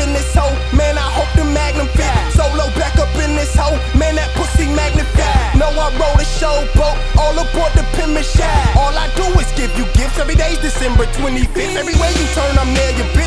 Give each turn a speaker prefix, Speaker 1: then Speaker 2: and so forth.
Speaker 1: in this hoe, man, I hope the magnum fit. Solo back up in this hoe, man, that pussy magnified. Know I rode a showboat, all aboard the penmanship. All I do is give you gifts. Every day's December 25th. Everywhere you turn, I'm there, you bitch.